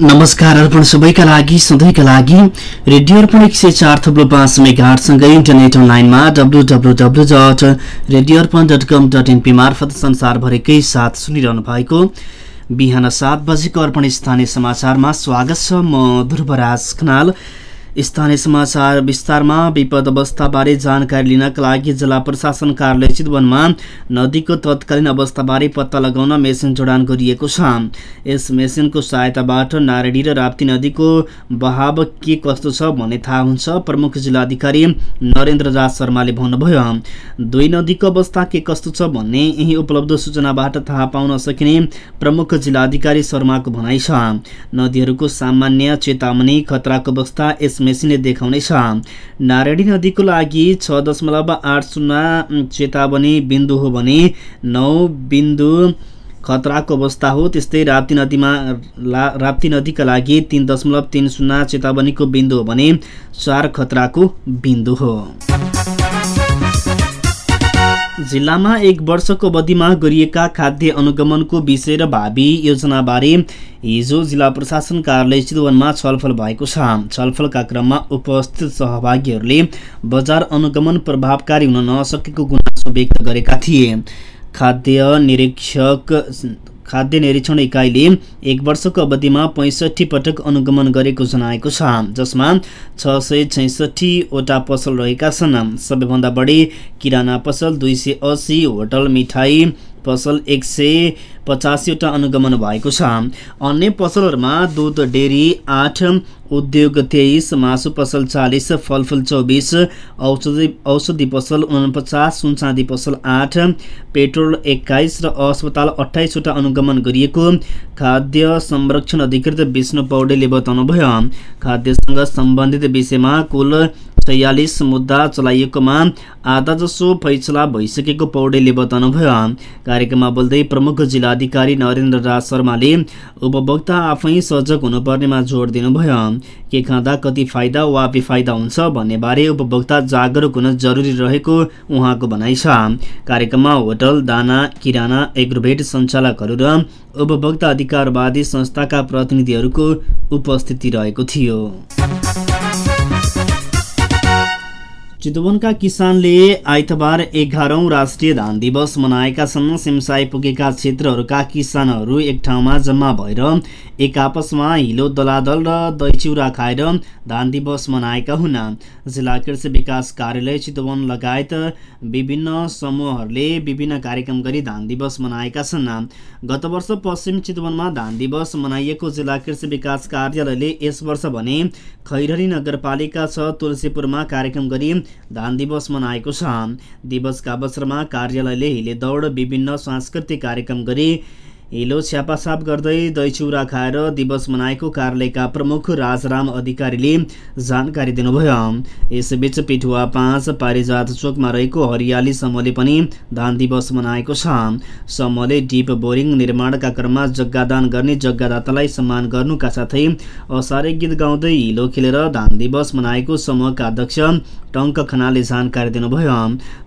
नमस्कार अर्पण सबैका लागि सधैँका लागि रेडियो अर्पण एक सय चार थप्लो पाँच मेगाहरूसँगै इन्टरनेट अनलाइनमा W W W dot radio Arpan dot com dot NP मार्फत संसारभरिकै साथ सुनिरहनु भएको बिहान सात बजेको अर्पण स्थानीय समाचारमा स्वागत छ म ध्रुवराज खनाल। स्थानीय समाचार विस्तारमा विपद अवस्थाबारे जानकारी लिनका लागि जिल्ला प्रशासन कार्यालय चितवनमा नदीको तत्कालीन अवस्थाबारे पत्ता लगाउन मेसिन जडान गरिएको छ। यस मेसिनको सहायताबाट नारायणी र राप्ती नदीको बहाव के कस्तो छ भन्ने थाहा हुन्छ प्रमुख जिल्लाधिकारी नरेन्द्र राज शर्माले भन्नुभयो। दुई नदीको अवस्था के कस्तो छ भन्ने यही उपलब्ध सूचनाबाट थाहा पाउन सकिने प्रमुख जिल्लाधिकारी शर्माको भनाइ छ। नदीहरूको सामान्य चेतावनी खतराको अवस्था यस मेसिनले देखाउनेछ। नारायणी नदीको लागि छ दशमलव आठ शून्य चेतावनी बिन्दु हो भने नौ बिन्दु खतराको अवस्था हो। त्यस्तै राप्ती नदीमा ला राप्ती नदीका लागि तिन दशमलव तिन शून्य चेतावनीको बिन्दु हो भने चार खतराको बिन्दु हो। जिल्लामा एक वर्षको अवधिमा गरिएका खाद्य अनुगमनको विषय र भावी योजनाबारे हिजो जिल्ला प्रशासन कार्यालय चितवनमा छलफल भएको छ। छलफलका क्रममा उपस्थित सहभागीहरूले बजार अनुगमन प्रभावकारी हुन नसकेको गुनासो व्यक्त गरेका थिए। खाद्य निरीक्षक खाद्य निरीक्षण इकाइले एक वर्षको अवधिमा पैँसठी पटक अनुगमन गरेको जनाएको छ जसमा छ सय छैसठीवटा पसल रहेका छन्। सबैभन्दा बढी किराना पसल दुई सय अस्सी होटल मिठाई पसल एक सय पचासीवटा अनुगमन भएको छ। अन्य पसलहरूमा दुध डेरी आठ उद्योग तेइस मासु पसल चालिस फलफुल चौबिस औषधि औषधि पसल उनपचास सुनचाँदी पसल आठ पेट्रोल एक्काइस र अस्पताल अठाइसवटा अनुगमन गरिएको खाद्य संरक्षण अधिकृत विष्णु पौडेलले बताउनुभयो। खाद्यसँग सम्बन्धित विषयमा कुल छयालिस मुद्दा चलाइएकोमा आधा जसो फैसला भइसकेको पौडेलले बताउनुभयो। कार्यक्रममा बोल्दै प्रमुख जिल्लाधिकारी नरेन्द्र राज शर्माले उपभोक्ता आफै सजग हुनुपर्नेमा जोड दिनुभयो। के खाँदा कति फाइदा वा बेफाइदा हुन्छ भन्ने बारे उपभोक्ता जागरुक हुन जरुरी रहेको उहाँको भनाइ छ। कार्यक्रममा होटल दाना किराना एग्रोभेट सञ्चालकहरू र उपभोक्ता अधिकारवादी संस्थाका प्रतिनिधिहरूको उपस्थिति रहेको थियो। चितवनका किसानले आइतबार एघारौँ राष्ट्रिय धान दिवस मनाएका छन्। सिमसाई पुगेका क्षेत्रहरूका किसानहरू एक ठाउँमा जम्मा भएर एक आपसमा हिलो दलादल र दही चिउरा खाएर धान दिवस मनाएका हुन्। जिल्ला कृषि विकास कार्यालय चितवन लगायत विभिन्न समूहहरूले विभिन्न कार्यक्रम गरी धान दिवस मनाएका छन्। गत वर्ष पश्चिम चितवनमा धान दिवस मनाइएको जिल्ला कृषि विकास कार्यालयले यस वर्ष भने खैरनी नगरपालिका छ। तुलसीपुरमा कार्यक्रम गरी धान दिवस मनाएको छ दिवसका अवसरमा कार्यालयले हिले दौड विभिन्न सांस्कृतिक कार्यक्रम गरी हिलो छ्यापाछाप गर्दै दही चिउरा खाएर दिवस मनाएको कार्यालयका प्रमुख राजराम अधिकारीले जानकारी दिनुभयो। यसबीच पिठुवा पाँच पारिजात चोकमा रहेको हरियाली समूहले पनि धान दिवस मनाएको छ। समूहले डिप बोरिङ निर्माणका क्रममा जग्गादान गर्ने जग्गादातालाई सम्मान गर्नुका साथै असारे गीत गाउँदै हिलो खेलेर धान दिवस मनाएको समूहका अध्यक्ष टङ्क खनालले जानकारी दिनुभयो।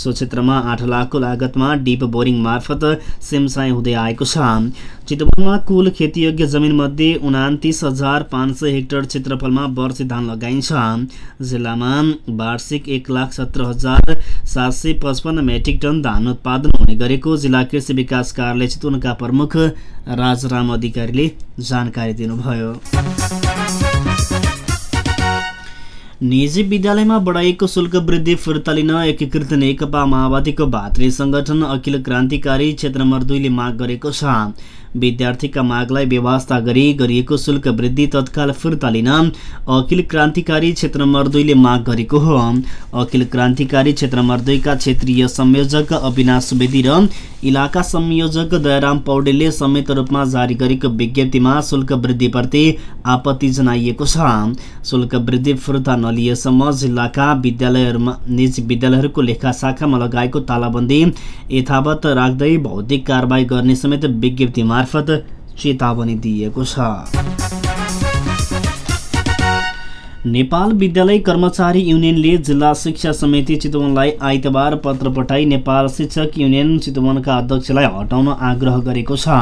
सो क्षेत्रमा आठ लाखको लागतमा डिप बोरिङ मार्फत सिमसाई हुँदै आएको छ। चितवनमा कुल खेतीयोग्य जमिन मध्ये उनातिस हजार पाँच सय हेक्टर क्षेत्रफलमा वर्षी धान लगाइन्छ। जिल्लामा वार्षिक एक लाख सत्र हजार सात सय पचपन्न मेट्रिक टन धान उत्पादन हुने गरेको जिल्ला कृषि विकास कार्यालय चितवनका प्रमुख राजराम अधिकारीले जानकारी दिनुभयो। निजी विद्यालयमा बढाइएको शुल्क वृद्धि फिर्ता लिन एकीकृत नेकपा माओवादीको भातृ संगठन अखिल क्रान्तिकारी क्षेत्र नम्बर दुईले माग गरेको छ। विद्यार्थीका मागलाई व्यवस्था गरी गरिएको शुल्क वृद्धि तत्काल फिर्ता लिन अखिल क्रान्तिकारी क्षेत्र नम्बर दुईले माग गरेको हो। अखिल क्रान्तिकारी क्षेत्र नम्बर दुईका क्षेत्रीय संयोजक अविनाश सुवेदी र इलाका संयोजक दयाराम पौडेलले संयुक्त रूपमा जारी गरेको विज्ञप्तिमा शुल्क वृद्धिप्रति आपत्ति जनाइएको छ। शुल्क वृद्धि फिर्ता नलिएसम्म जिल्लाका विद्यालयहरूमा निजी विद्यालयहरूको लेखा शाखामा लगाएको तालाबन्दी यथावत राख्दै भौतिक कारवाही गर्ने समेत विज्ञप्ति मार्फत चेतावनी दिइएको छ। नेपाल विद्यालय कर्मचारी युनियनले जिल्ला शिक्षा समिति चितवनलाई आइतबार पत्र पठाई नेपाल शिक्षक युनियन चितवनका अध्यक्षलाई हटाउन आग्रह गरेको छ।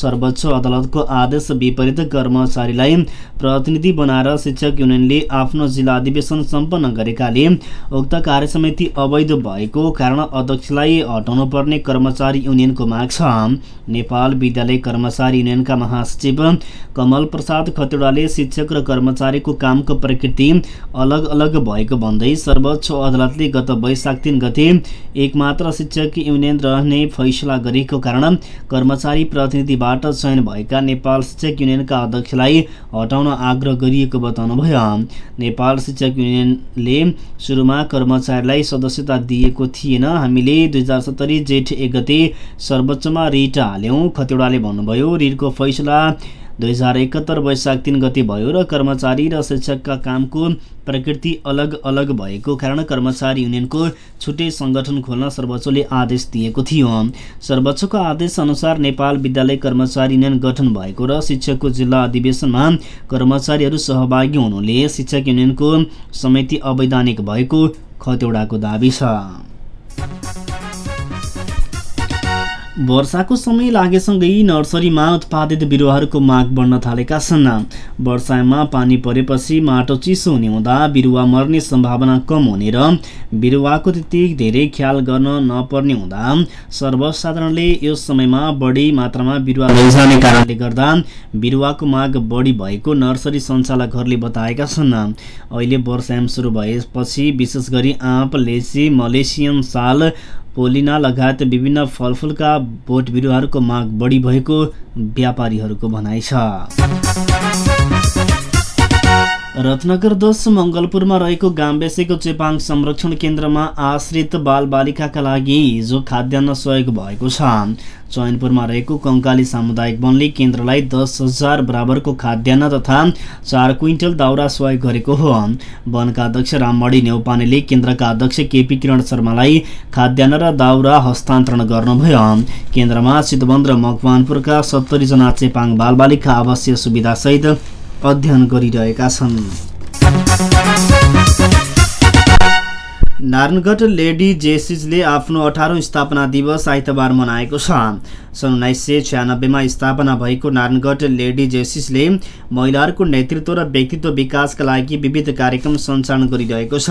सर्वोच्च अदालतको आदेश विपरीत कर्मचारीलाई प्रतिनिधि बनाएर शिक्षक युनियनले आफ्नो जिल्ला अधिवेशन सम्पन्न गरेकाले उक्त कार्यसमिति अवैध भएको कारण अध्यक्षलाई हटाउनु पर्ने कर्मचारी युनियनको माग छ। नेपाल विद्यालय कर्मचारी युनियनका महासचिव कमल प्रसाद खतेडाले शिक्षक र कर्मचारीको कामको प्रकृति अलग अलग भएको भन्दै सर्वोच्च अदालतले गत वैशाख तिन गते एकमात्र शिक्षक युनियन रहने फैसला गरेको कारण कर्मचारी प्रतिनिधिबाट चयन भएका नेपाल शिक्षक युनियनका अध्यक्षलाई हटाउन आग्रह गरिएको बताउनुभयो। नेपाल शिक्षक युनियनले सुरुमा कर्मचारीलाई सदस्यता दिएको थिएन। हामीले दुई हजार सत्तरी जेठ एक गते सर्वोच्चमा रिट हाल्यौँ खतिवडाले भन्नुभयो रिटको फैसला दुई हजार एकहत्तर वैशाख तिन गति भयो र कर्मचारी र शिक्षकका कामको प्रकृति अलग अलग भएको कारण कर्मचारी युनियनको छुट्टै सङ्गठन खोल्न सर्वोच्चले आदेश दिएको थियो। सर्वोच्चको आदेश अनुसार नेपाल विद्यालय कर्मचारी युनियन गठन भएको र शिक्षकको जिल्ला अधिवेशनमा कर्मचारीहरू सहभागी हुनुले शिक्षक युनियनको समिति अवैधानिक भएको खतेौडाको दावी छ। वर्षाको समय लागेसँगै नर्सरीमा उत्पादित बिरुवाहरूको माग बढ्न थालेका छन्। वर्षामा पानी परेपछि माटो चिसो हुने हुँदा बिरुवा मर्ने सम्भावना कम हुने र बिरुवाको त्यति धेरै ख्याल गर्न नपर्ने हुँदा सर्वसाधारणले यो समयमा बढी मात्रामा बिरुवा लैजाने कारणले गर्दा बिरुवाको माग बढी भएको नर्सरी सञ्चालकहरूले बताएका छन्। अहिले वर्षायाम सुरु भएपछि विशेष गरी आँप लेची मलेसियन साल पोलिना लगायत विभिन्न फलफुलका बोट बिरुवाहरूको माग बढी भएको व्यापारीहरूको भनाइ छ। रत्नगर दस मङ्गलपुरमा रहेको गाम्बेसेको चेपाङ संरक्षण केन्द्रमा आश्रित बालबालिकाका लागि हिजो खाद्यान्न सहयोग भएको छ। चयनपुरमा रहेको कङ्काली सामुदायिक वनले केन्द्रलाई दस हजार बराबरको खाद्यान्न तथा चार क्विन्टल दाउरा सहयोग गरेको हो। वनका अध्यक्ष राममणी नेौपानेले केन्द्रका अध्यक्ष केपी किरण शर्मालाई खाद्यान्न र दाउरा हस्तान्तरण गर्नुभयो। केन्द्रमा चितवन र मकवानपुरका सत्तरीजना चेपाङ बालबालिका आवासीय सुविधासहित अध्ययन गरिरहेका छन्। नारायणगढ लेडी जेसिजले आफ्नो अठारौँ स्थापना दिवस आइतबार मनाएको छ। सन् उन्नाइस सय छ्यानब्बेमा स्थापना भएको नारायणगढ लेडी जेसिसले महिलाहरूको नेतृत्व र व्यक्तित्व विकासका लागि विविध कार्यक्रम सञ्चालन गरिरहेको छ।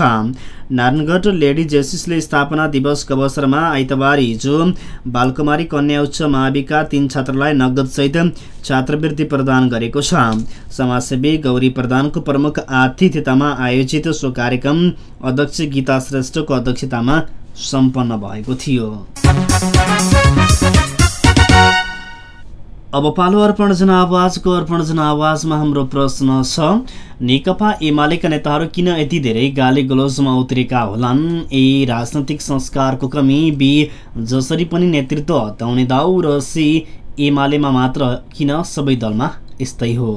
नारायणगढ लेडी जेसिसले स्थापना दिवसको अवसरमा आइतबार हिजो बालकुमारी कन्या उच्च माविका तीन छात्रलाई नगदसहित छात्रवृत्ति प्रदान गरेको छ। समाजसेवी गौरी प्रधानको प्रमुख आतिथ्यतामा आयोजित सो कार्यक्रम अध्यक्ष गीता श्रेष्ठको अध्यक्षतामा सम्पन्न भएको थियो। अब पालो अर्पण जनावाजको अर्पण जनावाजमा हाम्रो प्रश्न छ नेकपा एमालेका नेताहरू किन यति धेरै गाली गलोजमा उत्रेका होलान्? ए राजनैतिक संस्कारको कमी बी जसरी पनि नेतृत्व हटाउने दाउ र सी एमालेमा मात्र किन सबै दलमा यस्तै हो?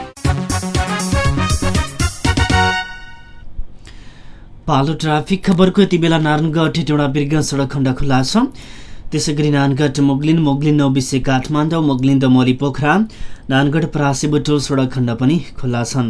पालो ट्राफिक खबरको यति बेला नारायणगढ हेटौँडा बिर्ग सडक खण्ड खुल्ला छ। त्यसै गरी नानगढ मोगलिन मोगलिन नौबिसे काठमाडौँ मोगलिन दमोली पोखरा नानगढ परासी बुटोल सडक खण्ड पनि खुल्ला छन्।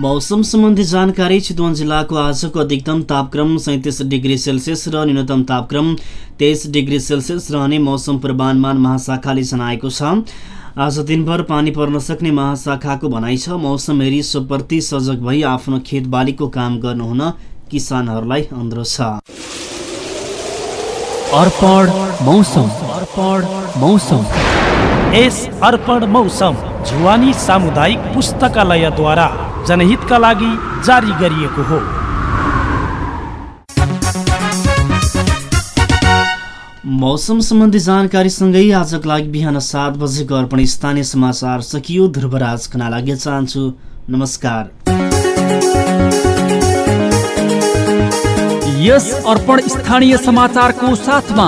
मौसम सम्बन्धी जानकारी चितवन जिल्लाको आजको अधिकतम तापक्रम सैँतिस डिग्री सेल्सियस र न्यूनतम तापक्रम तेइस डिग्री सेल्सियस रहने मौसम पूर्वानुमान महाशाखाले जनाएको छ। आज दिनभर पानी पर्न सक्ने महाशाखाको भनाइ छ मौसम हेरी सोप्रति सजग भई आफ्नो खेतबालीको काम गर्नुहुन किसानहरूलाई अनुरोध छ। अर्पण मौसम जुवानी सामुदायिक पुस्तकालयद्वारा। जनहितका लागि जारी गरिएको हो। मौसम सम्बन्धी जानकारीसँगै आजको लागि बिहान सात बजेको अर्पण स्थानीय समाचार सकियो। ध्रुवराज खना लागि चाहन्छु। नमस्कार। यस अर्पण स्थानीय समाचारको साथमा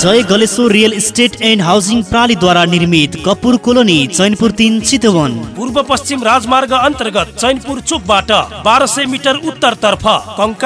Jay Galeshwar real estate and housing प्रणालीद्वारा निर्मित कपुर कोलोनी चैनपुर तिन चितवन। पूर्व पश्चिम राजमार्ग अन्तर्गत चैनपुर चोकबाट बाह्र सय मिटर उत्तरतर्फ कङ्का